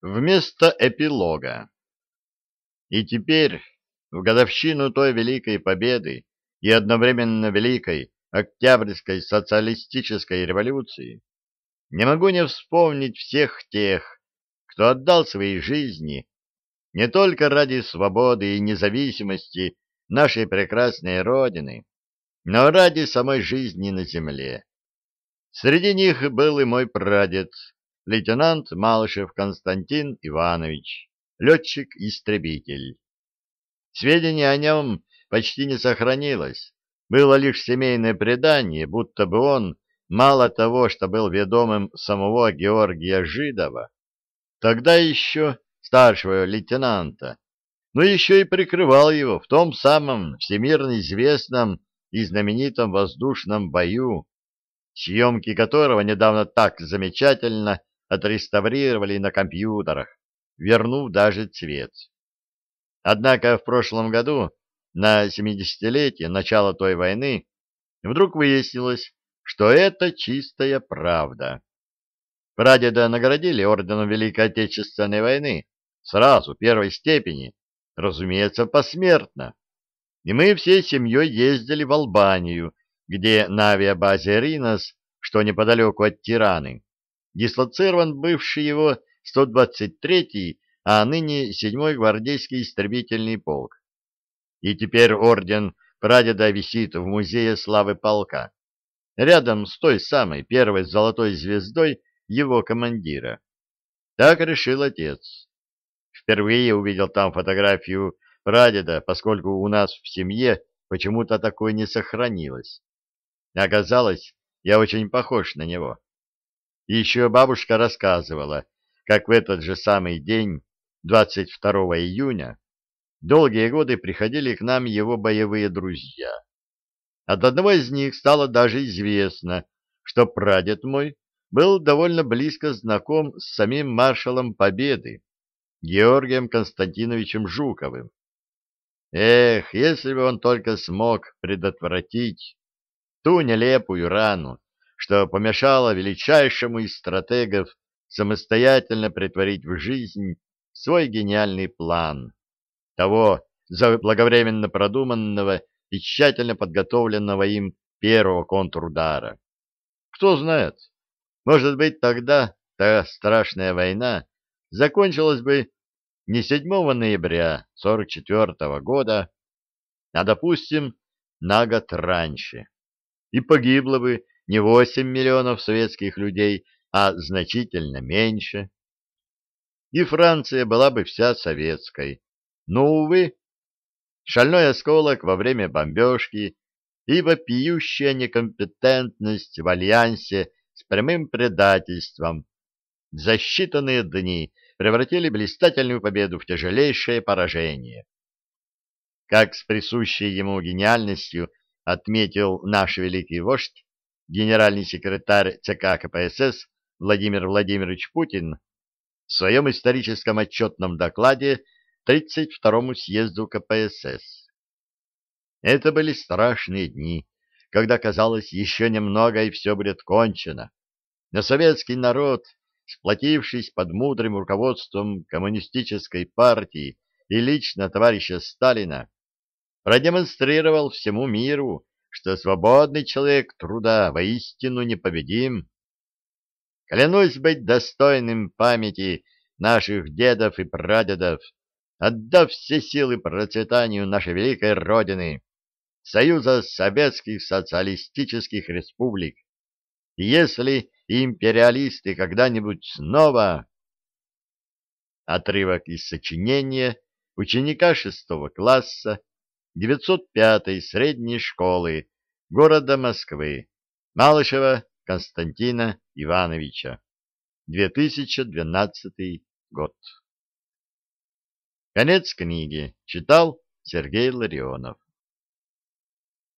Вместо эпилога. И теперь, в годовщину той великой победы и одновременно великой Октябрьской социалистической революции, не могу не вспомнить всех тех, кто отдал свои жизни не только ради свободы и независимости нашей прекрасной Родины, но ради самой жизни на земле. Среди них был и мой прадед, лейтенант Малышев Константин Иванович, летчик-истребитель. Сведений о нем почти не сохранилось. Было лишь семейное предание, будто бы он, мало того, что был ведомым самого Георгия Жидова, тогда еще старшего лейтенанта, но еще и прикрывал его в том самом всемирно известном и знаменитом воздушном бою, съемки которого недавно так замечательно отреставрировали на компьютерах, вернув даже цвет. Однако в прошлом году, на 70-летие начала той войны, вдруг выяснилось, что это чистая правда. Прадеда наградили орденом Великой Отечественной войны, сразу, первой степени, разумеется, посмертно. И мы всей семьей ездили в Албанию, где на авиабазе Ринос, что неподалеку от Тираны, дислоцирован бывший его 123-й, а ныне 7-й гвардейский истребительный полк. И теперь орден прадеда висит в музее славы полка, рядом с той самой первой золотой звездой его командира. Так решил отец. Впервые увидел там фотографию прадеда, поскольку у нас в семье почему-то такое не сохранилось. Оказалось, я очень похож на него. И еще бабушка рассказывала, как в этот же самый день, 22 июня, долгие годы приходили к нам его боевые друзья. От одного из них стало даже известно, что прадед мой был довольно близко знаком с самим маршалом Победы, Георгием Константиновичем Жуковым. Эх, если бы он только смог предотвратить ту нелепую рану, что помешало величайшему из стратегов самостоятельно притворить в жизнь свой гениальный план, того заблаговременно продуманного и тщательно подготовленного им первого контрудара. Кто знает, может быть, тогда та страшная война закончилась бы не 7 ноября 44 -го года, а, допустим, на год раньше, и погибло бы не 8 миллионов советских людей, а значительно меньше. И Франция была бы вся советской. Но, увы, шальной осколок во время бомбежки и вопиющая некомпетентность в альянсе с прямым предательством за считанные дни превратили блистательную победу в тяжелейшее поражение. Как с присущей ему гениальностью отметил наш великий вождь, генеральный секретарь ЦК КПСС Владимир Владимирович Путин в своем историческом отчетном докладе 32-му съезду КПСС. Это были страшные дни, когда казалось еще немного и все будет кончено. Но советский народ, сплотившись под мудрым руководством коммунистической партии и лично товарища Сталина, продемонстрировал всему миру, что свободный человек труда воистину непобедим. Клянусь быть достойным памяти наших дедов и прадедов, отдав все силы процветанию нашей великой Родины, Союза Советских Социалистических Республик. Если империалисты когда-нибудь снова... Отрывок из сочинения ученика шестого класса 905-й средней школы города Москвы Малышева Константина Ивановича 2012 год. Конец книги. Читал Сергей Ларионов.